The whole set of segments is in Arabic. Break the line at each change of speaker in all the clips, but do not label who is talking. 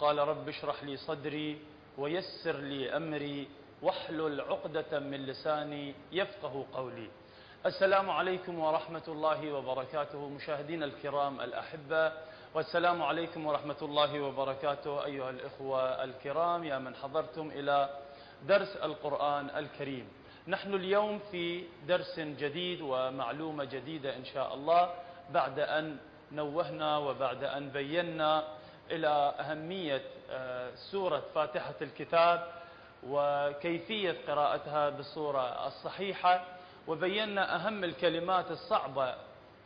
قال رب اشرح لي صدري ويسر لي أمري واحلل عقدة من لساني يفقه قولي. السلام عليكم ورحمة الله وبركاته مشاهدينا الكرام الأحبة. والسلام عليكم ورحمة الله وبركاته أيها الإخوة الكرام يا من حضرتم إلى درس القرآن الكريم. نحن اليوم في درس جديد ومعلومة جديدة إن شاء الله بعد أن نوهنا وبعد أن بينا إلى أهمية آه، سورة فاتحة الكتاب وكيفية قراءتها بالصورة الصحيحة. وبينا أهم الكلمات الصعبة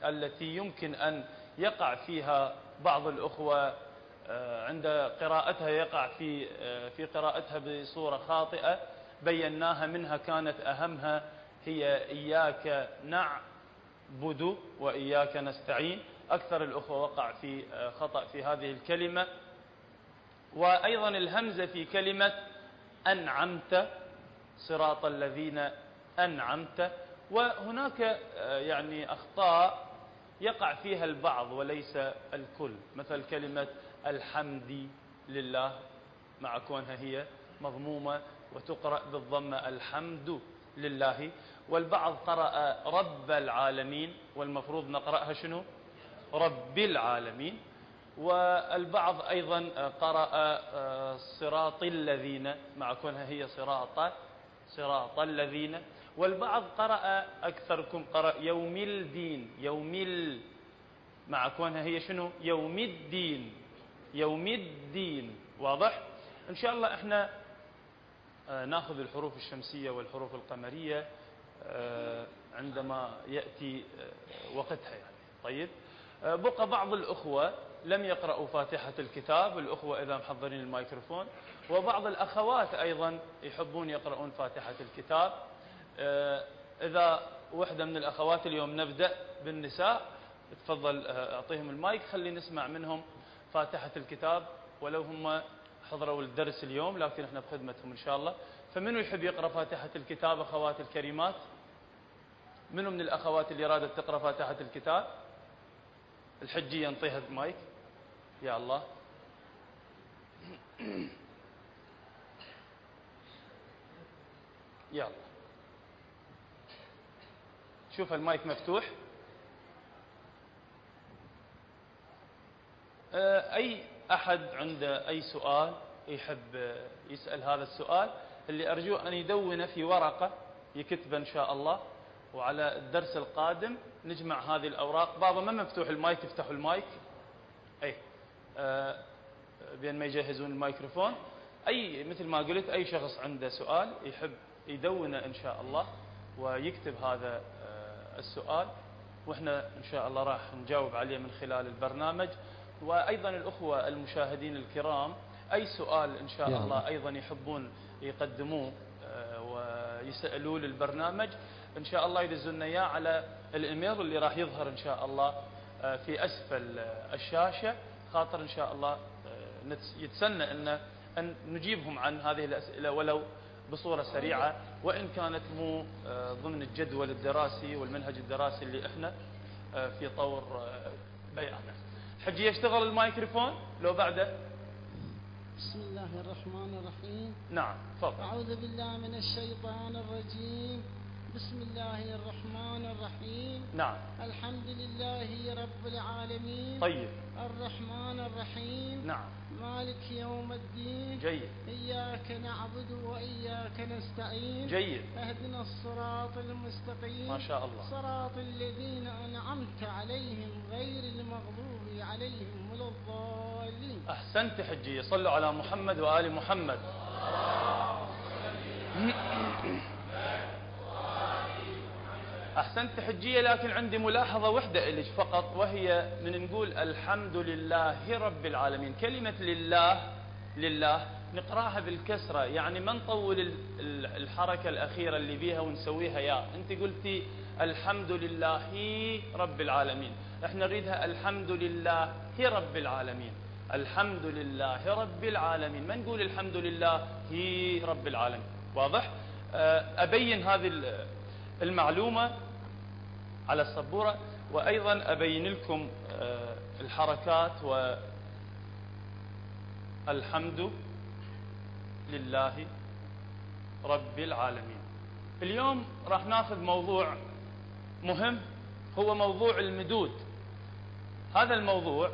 التي يمكن أن يقع فيها بعض الأخوة آه، عند قراءتها يقع في آه، في قراءتها بصورة خاطئة. بيناها منها كانت أهمها هي إياك نعبد وإياك نستعين. أكثر الأخوة وقع في آه، خطأ في هذه الكلمة. وأيضا الهمزة في كلمة أنعمت صراط الذين أنعمت. وهناك يعني أخطاء يقع فيها البعض وليس الكل. مثل كلمة الحمد لله مع كونها هي مضمومة وتقرأ بالضمة الحمد لله. والبعض قرأ رب العالمين والمفروض نقرأها شنو؟ رب العالمين والبعض أيضا قرأ آه، صراط الذين مع كونها هي صراط صراط الذين والبعض قرأ أكثركم قرأ يوم الدين يوم ال مع كونها هي شنو؟ يوم الدين يوم الدين واضح؟ إن شاء الله إحنا آه، نأخذ الحروف الشمسية والحروف القمرية آه، عندما يأتي وقتها يعني. طيب؟ بقى بعض الأخوة لم يقرأوا فاتحة الكتاب الأخوة إذا محضرين الميكروفون وبعض الأخوات أيضا يحبون يقرؤون فاتحة الكتاب. إذا وحدة من الأخوات اليوم نبدأ بالنساء تفضل أعطيهم المايك خلي نسمع منهم فاتحة الكتاب. ولو هم حضروا الدرس اليوم لكن إحنا بخدمتهم إن شاء الله. فمنو يحب يقرأ فاتحة الكتاب أخوات الكريمات؟ منو من الأخوات اللي أرادت تقرأ فاتحة الكتاب؟ الحجية نطيها المايك. يا الله يلا. شوف المايك مفتوح. آه، أي أحد عنده أي سؤال يحب يسأل هذا السؤال اللي أرجو أن يدون في ورقة يكتبه إن شاء الله. وعلى الدرس القادم نجمع هذه الأوراق. بابا ما مفتوح المايك افتحوا المايك. أي آه بين ما يجهزون الميكروفون. أي مثل ما قلت أي شخص عنده سؤال يحب يدونه إن شاء الله ويكتب هذا آه السؤال. وإحنا إن شاء الله راح نجاوب عليه من خلال البرنامج. وأيضا الأخوة المشاهدين الكرام أي سؤال إن شاء الله أيضا يحبون يقدموه آه، ويسألوا للبرنامج. إن شاء الله يدزون إياه على الإيميل اللي راح يظهر إن شاء الله آه، في أسفل الشاشة. خاطر إن شاء الله آه، يتسنى أن أن نجيبهم عن هذه الأسئلة ولو بصورة سريعة. وإن كانت مو ضمن الجدول الدراسي والمنهج الدراسي اللي إحنا في طور بيانه. حجي يشتغل الميكروفون لو بعده.
بسم الله الرحمن الرحيم.
نعم تفضل.
أعوذ بالله من الشيطان الرجيم. بسم الله الرحمن الرحيم.
نعم.
الحمد لله رب العالمين.
طيب.
الرحمن الرحيم.
نعم.
مالك يوم الدين.
جيد.
إياك نعبد وإياك نستعين.
جيد.
اهدنا الصراط المستقيم.
ما شاء الله.
صراط الذين أنعمت عليهم غير المغضوب
أحسنت حجي صلوا على محمد وآل محمد. أحسنت حجية لكن عندي ملاحظة وحدة إليش فقط وهي من نقول الحمد لله رب العالمين. كلمة لله لله نقراها بالكسرة يعني ما نطول الحركة الأخيرة اللي بيها ونسويها يا. أنت قلتي الحمد لله رب العالمين. إحنا نريدها الحمد لله رب العالمين. الحمد لله رب العالمين. ما نقول الحمد لله هي رب العالمين. واضح؟ أه، أبين هذه المعلومة على السبورة وأيضا أبين لكم أه، الحركات و الحمد لله رب العالمين. اليوم راح ناخذ موضوع مهم هو موضوع المدود. هذا الموضوع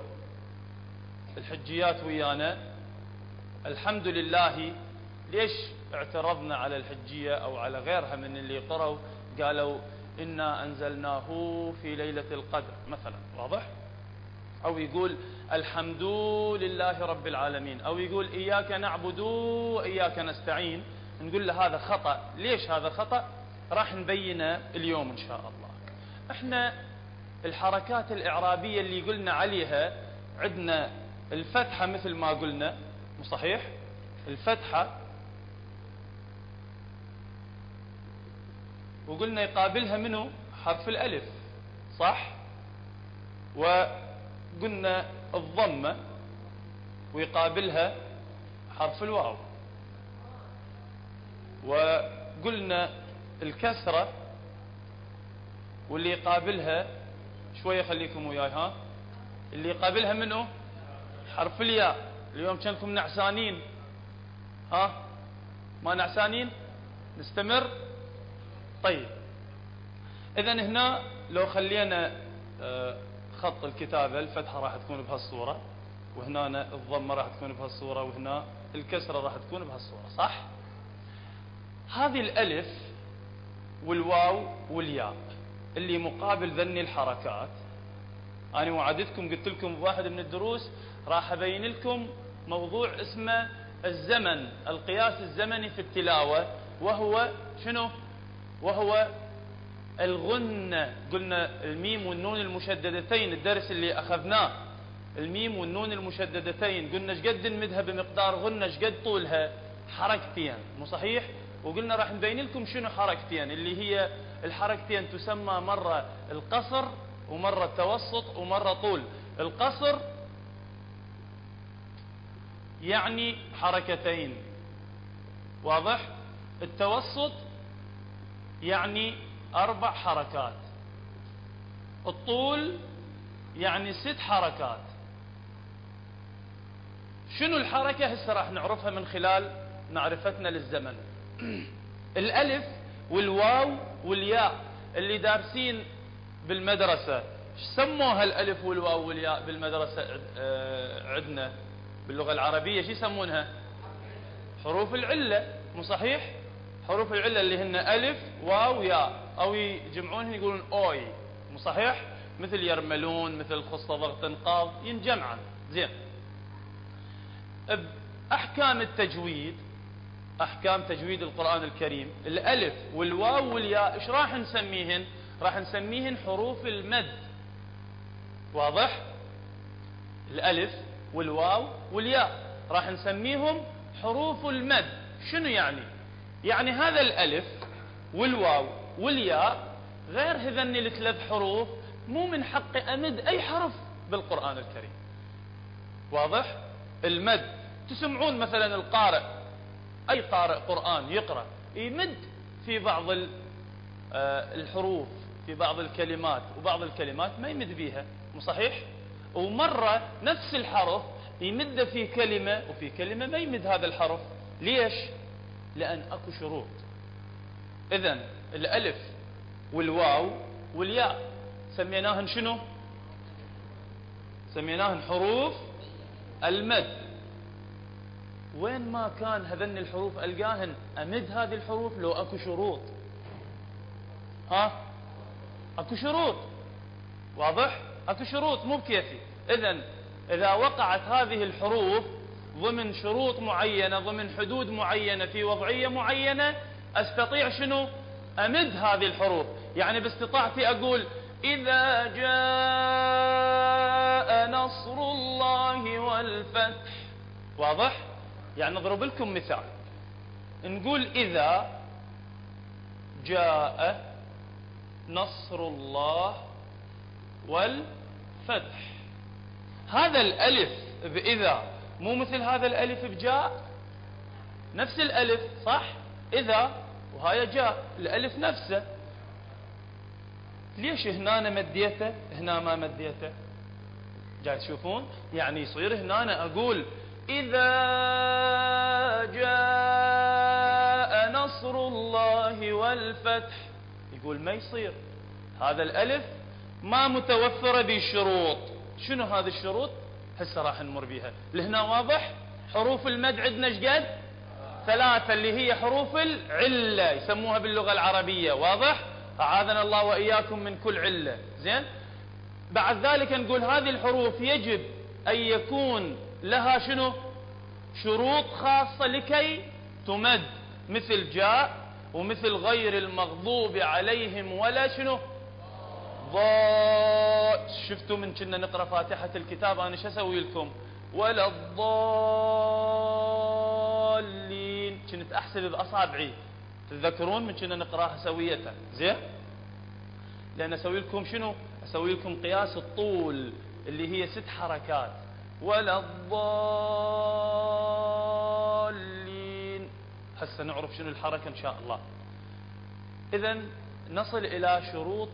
الحجيات ويانا. الحمد لله. ليش اعترضنا على الحجية أو على غيرها من اللي قروا قالوا إنا أنزلناه في ليلة القدر مثلا واضح؟ أو يقول الحمد لله رب العالمين أو يقول إياك نعبد وإياك نستعين. نقول له هذا خطأ. ليش هذا خطأ؟ راح نبينه اليوم إن شاء الله. إحنا الحركات الإعرابية اللي قلنا عليها عندنا الفتحة مثل ما قلنا صحيح؟ الفتحة وقلنا يقابلها منه حرف الألف صح؟ وقلنا الضمة ويقابلها حرف الواو. وقلنا الكسرة واللي يقابلها شوية خليكم وياي ها؟ اللي يقابلها منه حرف الياء اليوم كنكم نعسانين. ها؟ ما نعسانين؟ نستمر؟ طيب. اذا هنا لو خلينا آه، خط الكتابة الفتحة راح تكون بهالصورة وهنا الضمة راح تكون بهالصورة وهنا الكسرة راح تكون بهالصورة صح؟ هذه الألف والواو والياء اللي مقابل ذني الحركات أنا وعدتكم قلت لكم بواحد من الدروس راح أبين لكم موضوع اسمه الزمن القياس الزمني في التلاوة وهو شنو؟ وهو الغنة. قلنا الميم والنون المشددتين الدرس اللي أخذناه. الميم والنون المشددتين. قلنا شقد نمدها بمقدار غنة شقد طولها؟ حركتين مو صحيح؟ وقلنا راح نبين لكم شنو حركتين اللي هي الحركتين تسمى مرة القصر ومرة التوسط ومرة طول. القصر يعني حركتين. واضح؟ التوسط يعني أربع حركات. الطول يعني ست حركات. شنو الحركة؟ هسه راح نعرفها من خلال معرفتنا للزمن. الألف والواو والياء اللي دارسين بالمدرسة. سموها الألف والواو والياء بالمدرسة آه، عندنا؟ باللغة العربية شو يسمونها؟ حروف العلة مو صحيح؟ حروف العلة اللي هن ألف واو ياء. أو يجمعونهن يقولون أوي مو صحيح؟ مثل يرملون مثل خصة ضغط انقاض ينجمعا زين. أحكام التجويد أحكام تجويد القرآن الكريم. الألف والواو والياء إيش راح نسميهن؟ راح نسميهن حروف المد. واضح؟ الألف والواو والياء. راح نسميهم حروف المد. شنو يعني؟ يعني هذا الألف والواو والياء غير هذن الثلاث حروف مو من حقي أمد أي حرف بالقرآن الكريم. واضح؟ المد. تسمعون مثلا القارئ. أي قارئ قرآن يقرأ؟ يمد في بعض آه، الحروف. في بعض الكلمات وبعض الكلمات ما يمد بيها مو صحيح؟ ومرة نفس الحرف يمد في كلمة وفي كلمة ما يمد هذا الحرف. ليش؟ لأن أكو شروط. إذا الألف والواو والياء سميناهن شنو؟ سميناهن حروف المد. وين ما كان هذن الحروف ألقاهن أمد هذه الحروف لو أكو شروط. ها؟ أكو شروط. واضح؟ أكو شروط مو بكيفي. إذا إذا وقعت هذه الحروف ضمن شروط معينة ضمن حدود معينة في وضعية معينة أستطيع شنو؟ أمد هذه الحروف. يعني باستطاعتي أقول إذا جاء نصر الله والفتح. واضح؟ يعني نضرب لكم مثال. نقول إذا جاء نصر الله والفتح. هذا الألف بإذا مو مثل هذا الألف بجاء؟ نفس الألف صح؟ إذا وهاي جاء. الألف نفسه. ليش هنا مديته؟ هنا ما مديته. جاي تشوفون؟ يعني يصير هنا أنا أقول إذا جاء نصر الله والفتح. يقول ما يصير؟ هذا الألف ما متوفرة بشروط. شنو هذه الشروط؟ هسه راح نمر بيها. لهنا واضح؟ حروف المد عندنا إيش قد؟ ثلاثة اللي هي حروف العلة يسموها باللغة العربية. واضح؟ أعاذنا الله وإياكم من كل علة. زين؟ بعد ذلك نقول هذه الحروف يجب أن يكون لها شنو؟ شروط خاصة لكي تمد. مثل جاء ومثل غير المغضوب عليهم ولا شنو؟ ضاء شفتوا من كنا نقرأ فاتحة الكتاب؟ أنا شو أسوي لكم؟ ولا الضالين. كنت أحسب بأصابعي. تتذكرون من كنا نقرأها سوية؟ زين؟ لأن أسوي لكم شنو؟ أسوي لكم قياس الطول اللي هي ست حركات. ولا الضالين هسه نعرف شنو الحركة إن شاء الله. إذا نصل إلى شروط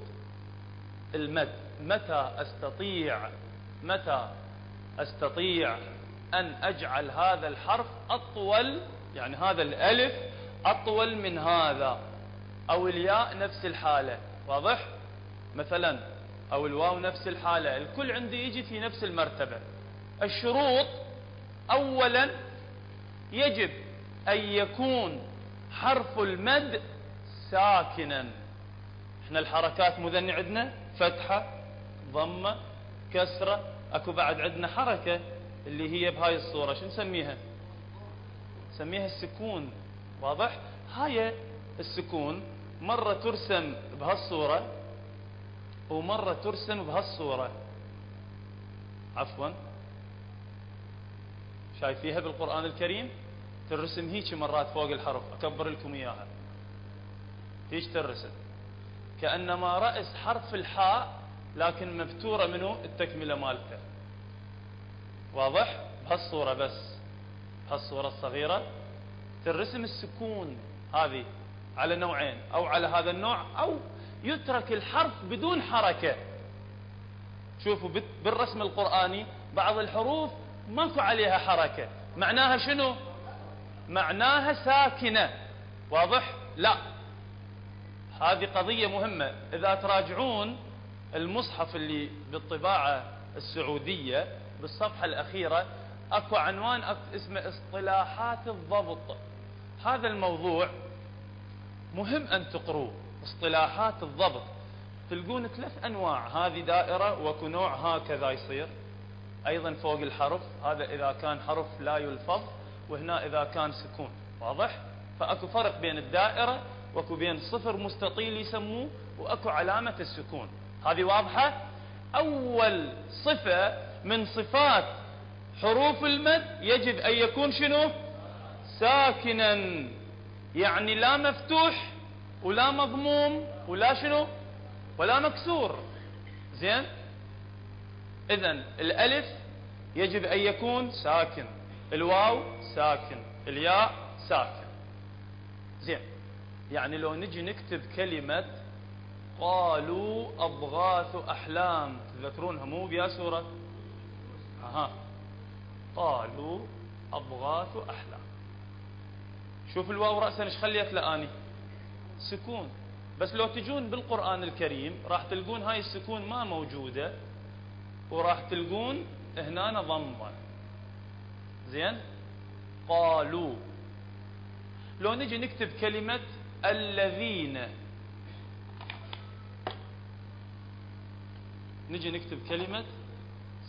المد. متى أستطيع متى أستطيع أن أجعل هذا الحرف أطول يعني هذا الألف أطول من هذا أو الياء نفس الحالة. واضح؟ مثلا أو الواو نفس الحالة. الكل عندي يجي في نفس المرتبة. الشروط أولا يجب أن يكون حرف المد ساكنا. إحنا الحركات مذني عندنا فتحة ضمة كسرة. أكو بعد عندنا حركة اللي هي بهاي الصورة شو نسميها؟ نسميها السكون واضح؟ هاي السكون مرة ترسم بهالصورة ومرة ترسم بهالصورة. عفوا. شايفيها بالقرآن الكريم؟ ترسم هيك مرات فوق الحرف أكبر لكم إياها. هيك ترسم كأنما رأس حرف الحاء لكن مفتورة منه التكملة مالته. واضح؟ بهالصورة بس. بهالصورة الصغيرة. ترسم السكون هذه على نوعين أو على هذا النوع أو يترك الحرف بدون حركة. شوفوا بالرسم القرآني بعض الحروف ماكو عليها حركة. معناها شنو؟ معناها ساكنة. واضح؟ لا. هذه قضية مهمة. إذا تراجعون المصحف اللي بالطباعة السعودية بالصفحة الأخيرة أكو عنوان اسمه اصطلاحات الضبط. هذا الموضوع مهم أن تقروه اصطلاحات الضبط. تلقون ثلاث أنواع. هذه دائرة وكو نوع هكذا يصير. أيضا فوق الحرف. هذا إذا كان حرف لا يلفظ. وهنا إذا كان سكون. واضح؟ فأكو فرق بين الدائرة وأكو بين صفر مستطيل يسموه وأكو علامة السكون. هذه واضحة؟ أول صفة من صفات حروف المد يجب أن يكون شنو؟ ساكنا. يعني لا مفتوح ولا مضموم ولا شنو؟ ولا مكسور. زين؟ اذا الألف يجب أن يكون ساكن. الواو ساكن. الياء ساكن. زين. يعني لو نجي نكتب كلمة قالوا أضغاث أحلام تذكرونها مو بيا سورة؟ أها. قالوا أضغاث أحلام. شوف الواو رأسا إيش خليت لآني؟ سكون. بس لو تجون بالقرآن الكريم راح تلقون هاي السكون ما موجودة وراح تلقون هنا ضمة. زين؟ قالوا. لو نجي نكتب كلمة الذين. نجي نكتب كلمة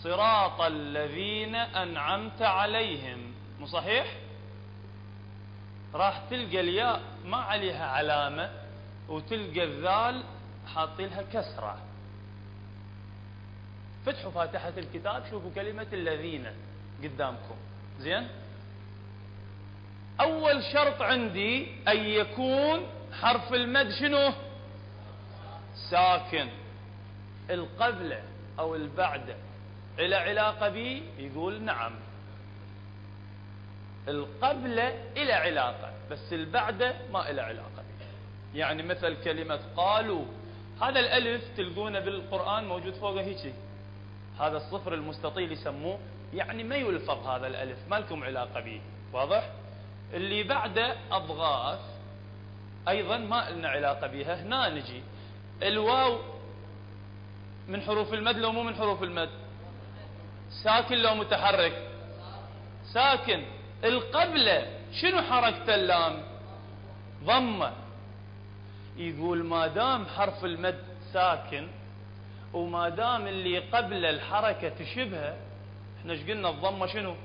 صراط الذين أنعمت عليهم. مو صحيح؟ راح تلقى الياء ما عليها علامة وتلقى الذال حاطين لها كسرة. فتحوا فاتحة الكتاب شوفوا كلمة الذين قدامكم. زين؟ أول شرط عندي أن يكون حرف المد شنو؟ ساكن. القبلة أو البعدة إلى علاقة به يقول نعم. القبلة إلى علاقة بس البعدة ما إلى علاقة به يعني مثل كلمة قالوا. هذا الألف تلقونه بالقرآن موجود فوقه هيك هذا الصفر المستطيل يسموه. يعني ما يلفظ هذا الألف ما لكم علاقة به واضح؟ اللي بعده أضغاث أيضا ما لنا علاقة بها هنا نجي. الواو من حروف المد لو مو من حروف المد؟ ساكن لو متحرك. ساكن. القبلة شنو حركة اللام؟ ضمة. يقول ما دام حرف المد ساكن وما دام اللي قبل الحركة تشبهه إحنا إيش قلنا؟ الضمة شنو؟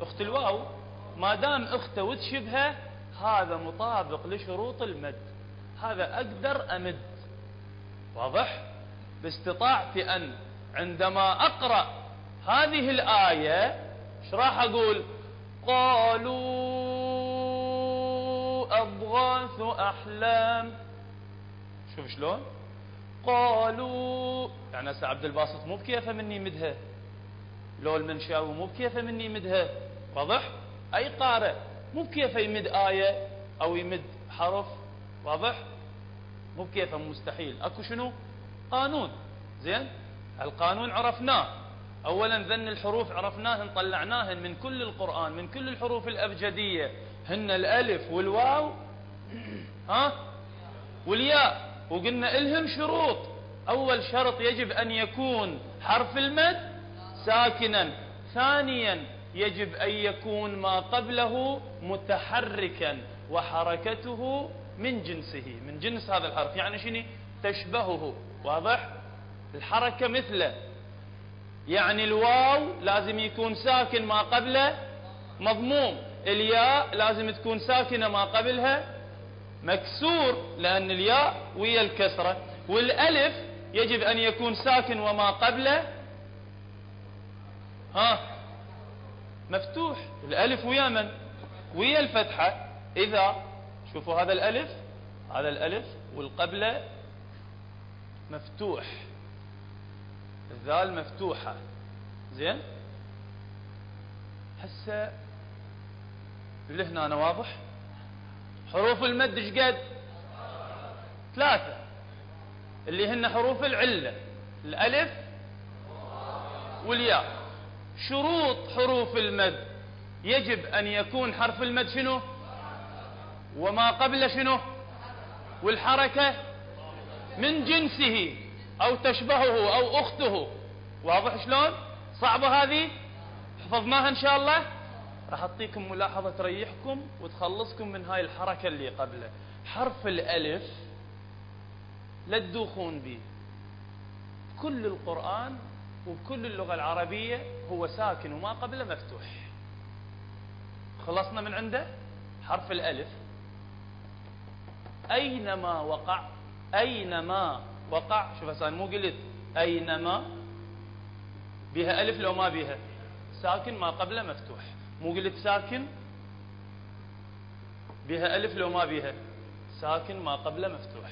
أخت الواو. ما دام أخته وتشبهه هذا مطابق لشروط المد. هذا أقدر أمد. واضح؟ باستطاعتي أن عندما أقرأ هذه الآية إيش راح أقول؟ قالوا أضغاث أحلام. شوف شلون؟ قالوا يعني هسه عبد الباسط مو بكيفه مني مدها لو المنشاوي مو بكيفه مني مدها واضح؟ أي قارئ مو بكيفه يمد آية أو يمد حرف واضح؟ مو بكيفه مستحيل. أكو شنو؟ قانون. زين؟ القانون عرفناه. اولا ذن الحروف عرفناهن طلعناهن من كل القرآن من كل الحروف الأبجدية. هن الألف والواو. ها؟ والياء. وقلنا إلهم شروط. أول شرط يجب أن يكون حرف المد ساكنا. ثانيا يجب أن يكون ما قبله متحركا وحركته من جنسه من جنس هذا الحرف. يعني شنو؟ تشبهه. واضح؟ الحركة مثله. يعني الواو لازم يكون ساكن ما قبله مضموم. الياء لازم تكون ساكنة ما قبلها مكسور لأن الياء ويا الكسرة. والألف يجب أن يكون ساكن وما قبله. ها؟ مفتوح الألف ويا من؟ ويا الفتحة. إذا شوفوا هذا الألف هذا الألف والقبلة مفتوح. الذال مفتوحة. زين؟ هسه اللي هنا أنا واضح؟ حروف المد إيش قد؟ ثلاثة. اللي هن حروف العلة. الألف والياء. شروط حروف المد. يجب أن يكون حرف المد شنو؟ وما قبل شنو؟ والحركة من جنسه أو تشبهه أو أخته. واضح شلون؟ صعبة هذه؟ حفظناها إن شاء الله؟ راح أعطيكم ملاحظة تريحكم وتخلصكم من هاي الحركة اللي قبله. حرف الألف لا تدوخون به. كل القرآن وكل اللغة العربية هو ساكن وما قبله مفتوح. خلصنا من عنده؟ حرف الألف. أينما وقع أينما وقع شوف هسه مو قلت أينما بها ألف لو ما بها ساكن ما قبله مفتوح. مو قلت ساكن؟ بها ألف لو ما بها ساكن ما قبله مفتوح.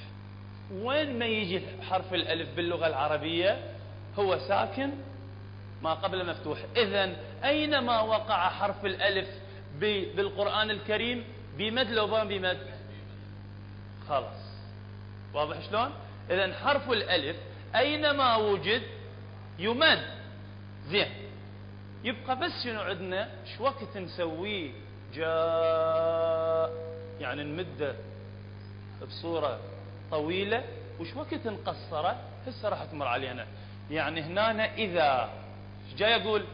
وين ما يجي حرف الألف باللغة العربية؟ هو ساكن ما قبله مفتوح. إذا أينما وقع حرف الألف بالقرآن الكريم؟ بمد لو ما بمد. خلاص. واضح شلون؟ إذا حرف الألف أينما وجد يمد. زين. يبقى بس شنو عندنا؟ إيش وقت نسويه؟ جاء. يعني نمده بصورة طويلة. وش وقت نقصره؟ هسه راح تمر علينا. يعني هنا إذا جاي أقول؟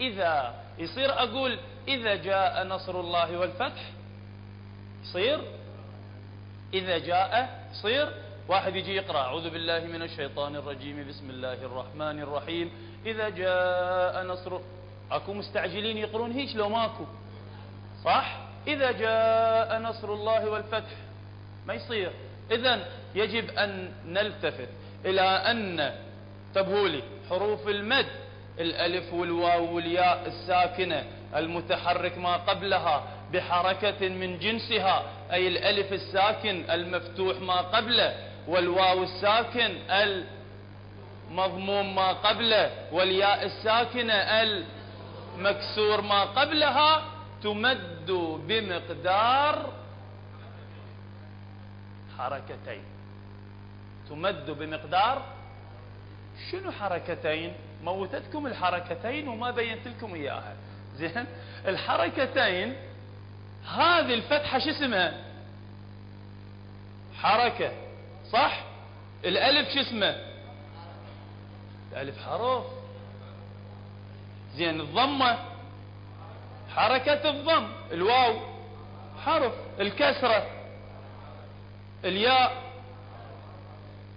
إذا يصير أقول إذا جاء نصر الله والفتح يصير؟ إذا جاء يصير؟ واحد يجي يقرأ أعوذ بالله من الشيطان الرجيم بسم الله الرحمن الرحيم. إذا جاء نصر أكو مستعجلين يقرون هيك لو ماكو. صح؟ إذا جاء نصر الله والفتح ما يصير؟ اذا يجب أن نلتفت إلى ان تبهولي حروف المد. الألف والواو والياء الساكنة. المتحرك ما قبلها. بحركة من جنسها. أي الألف الساكن. المفتوح ما قبله. والواو الساكن. المضموم ما قبله. والياء الساكنة. مكسور ما قبلها. تمد بمقدار حركتين. تمد بمقدار شنو حركتين؟ موتتكم الحركتين وما بينت لكم إياها. زين؟ الحركتين هذه الفتحة شو اسمها؟ حركة صح؟ الألف شو اسمه؟ الألف حرف زين الضمة حركة الضم الواو حرف الكسرة الياء.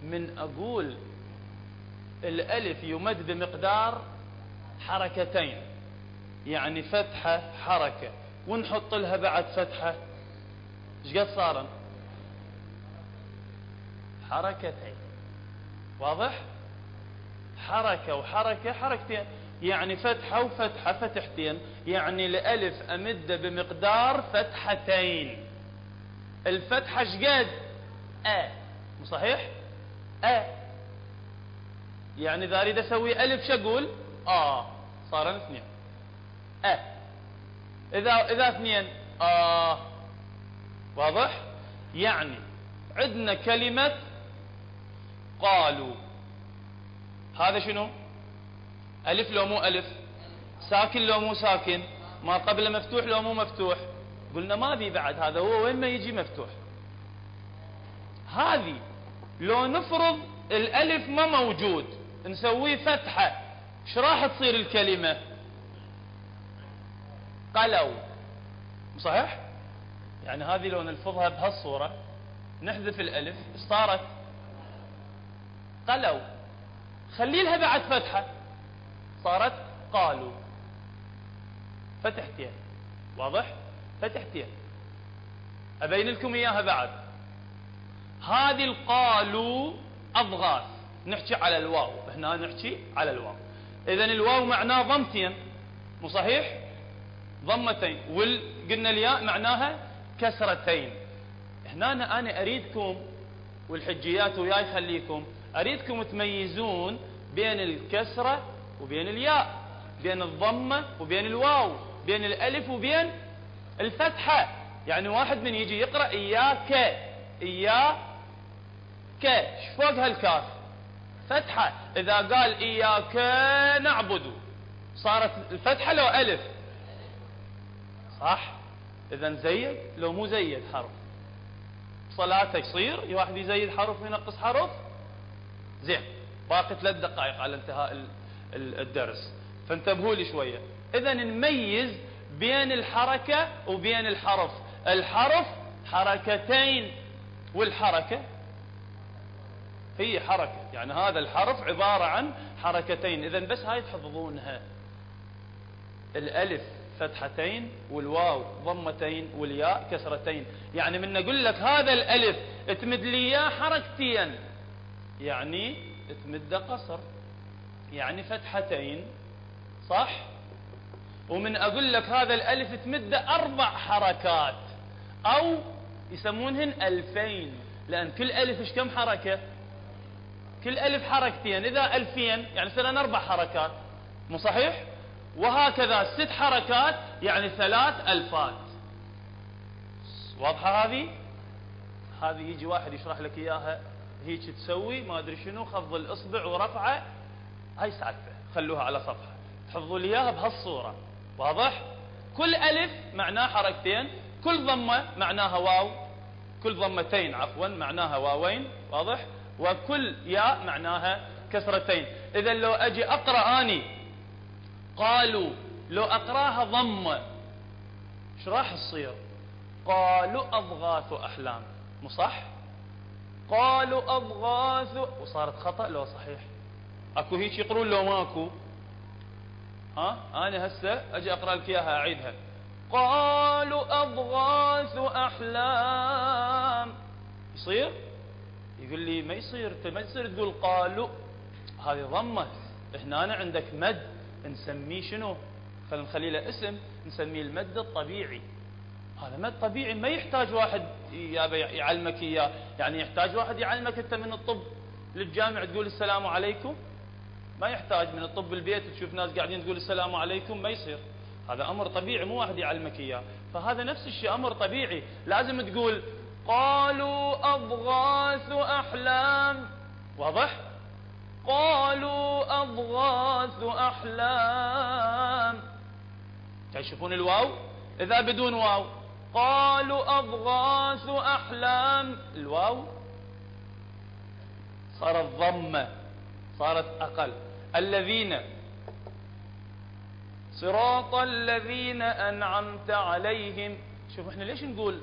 من أقول الألف يمد بمقدار حركتين يعني فتحة حركة. ونحط لها بعد فتحة. إيش قد صار حركتين. واضح؟ حركة وحركة حركتين. يعني فتحة وفتحة فتحتين. يعني الألف أمد بمقدار فتحتين. الفتحة شقد أ. صحيح؟ أ. يعني إذا أريد أسوي ألف شقول آ صار اثنين. أ. إذا إذا اثنين آ. واضح؟ يعني عندنا كلمة قالوا. هذا شنو؟ ألف لو مو ألف. ساكن لو مو ساكن. ما قبل مفتوح لو مو مفتوح. قلنا ما بي بعد هذا هو وين ما يجي مفتوح. هذه لو نفرض الألف ما موجود. نسويه فتحة إيش راح تصير الكلمة؟ قلوا صحيح؟ يعني هذه لو نلفظها بهالصورة نحذف الألف صارت؟ قلوا خلي لها بعد فتحة. صارت قالوا فتحتين. واضح؟ فتحتين. أبين لكم إياها بعد. هذه القالوا أضغاث. نحكي على الواو. هنا نحكي على الواو. إذا الواو معناه ضمتين. مو صحيح؟ ضمتين. وقلنا الياء معناها كسرتين. هنا أنا أريدكم والحجيات وياي خليكم. أريدكم تميزون بين الكسرة وبين الياء بين الضمة وبين الواو بين الألف وبين الفتحة. يعني واحد من يجي يقرأ إياك. إياك. فوق هالكاف؟ فتحة. إذا قال إياك نعبد. صارت الفتحة لو ألف. صح؟ إذا زيد لو مو زيد حرف. صلاته يصير واحد يزيد حرف وينقص حرف. زين. باقي ثلاث دقائق على انتهاء الدرس. فانتبهوا لي شوية. إذا نميز بين الحركة وبين الحرف. الحرف حركتين والحركة هي حركة. يعني هذا الحرف عبارة عن حركتين. إذا بس هاي تحفظونها. الألف فتحتين والواو ضمتين والياء كسرتين. يعني من أقول لك هذا الألف تمد لي إياه حركتين. يعني تمد قصر. يعني فتحتين. صح؟ ومن أقول لك هذا الألف تمد أربع حركات. أو يسمونهن ألفين. لأن كل ألف إيش كم حركة؟ كل ألف حركتين إذا ألفين يعني سنة أربع حركات. مو صحيح؟ وهكذا ست حركات يعني ثلاث ألفات. واضحة هذه؟ هذه يجي واحد يشرح لك إياها هيك تسوي ما أدري شنو خفض الإصبع ورفعه. هاي سالفة خلوها على صفحة. تحفظوا لي إياها بهالصورة. واضح؟ كل ألف معناه حركتين كل ضمة معناها واو كل ضمتين عفوا معناها واوين واضح؟ وكل ياء معناها كسرتين. إذا لو أجي أقرأ أني قالوا لو أقراها ضمة إيش راح تصير؟ قالوا أضغاث أحلام. مو صح؟ قالوا أضغاث وصارت خطأ لو صحيح. أكو هيك يقرون لو ماكو. ها؟ أنا هسه أجي أقرأ لك إياها أعيدها. قالوا أضغاث أحلام. يصير؟ يقول لي ما يصير انت ما تصير تقول قالوا. هذه ضمة. هنا أنا عندك مد. نسميه شنو؟ خلينا نخلي له اسم. نسميه المد الطبيعي. هذا مد طبيعي ما يحتاج واحد يعلمك إياه. يعني يحتاج واحد يعلمك أنت من الطب. للجامع تقول السلام عليكم. ما يحتاج من الطب البيت تشوف ناس قاعدين تقول السلام عليكم. ما يصير. هذا أمر طبيعي مو واحد يعلمك إياه. فهذا نفس الشيء أمر طبيعي. لازم تقول قالوا أضغاث أحلام. واضح؟ قالوا أضغاث أحلام. تشوفون الواو؟ إذا بدون واو. قالوا أضغاث أحلام. الواو؟ صارت ضمة صارت أقل. الذين صراط الذين أنعمت عليهم. شوف إحنا ليش نقول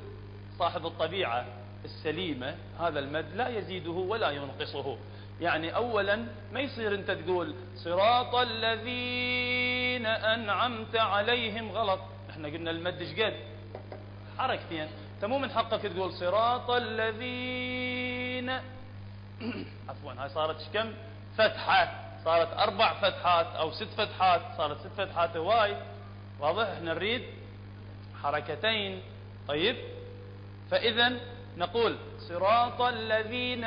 صاحب الطبيعة السليمة هذا المد لا يزيده ولا ينقصه. يعني أولا ما يصير أنت تقول صراط الذين أنعمت عليهم غلط. إحنا قلنا المد شقد حركتين أنت مو من حقك تقول صراط الذين عفوا هاي صارت كم؟ فتحة. صارت أربع فتحات أو ست فتحات. صارت ست فتحات هواي. واضح؟ إحنا نريد حركتين. طيب؟ فإذا نقول صراط الذين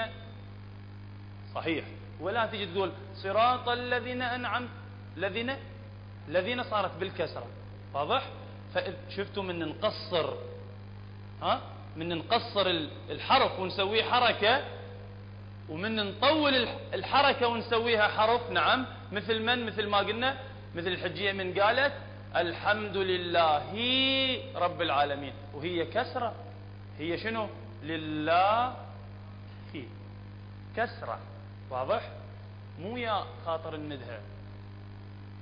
صحيح. ولا تجي تقول صراط الذين أنعم الذين الذين صارت بالكسرة. واضح؟ فشفتوا من نقصر ها؟ من نقصر الحرف ونسويه حركة. ومن نطول الحركة ونسويها حرف. نعم. مثل من؟ مثل ما قلنا. مثل الحجية من قالت الحمد لله رب العالمين. وهي كسرة. هي شنو؟ لله. هي كسرة. واضح؟ مو يا خاطر ندها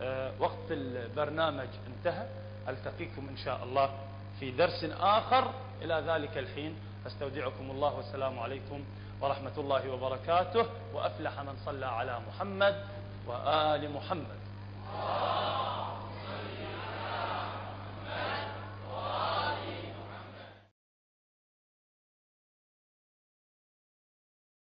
أه وقت البرنامج انتهى. ألتقيكم إن شاء الله في درس آخر. إلى ذلك الحين. أستودعكم الله. والسلام عليكم ورحمة الله وبركاته. وأفلح من صلى على محمد وآل محمد.